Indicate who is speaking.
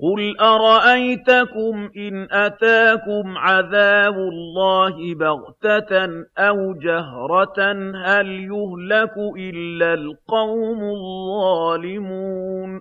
Speaker 1: قُلْ أَرَأَيْتَكُمْ إِنْ أَتَاكُمْ عَذَابُ اللَّهِ بَغْتَةً أَوْ جَهْرَةً هَلْ يُهْلَكُ إِلَّا الْقَوْمُ الظَّالِمُونَ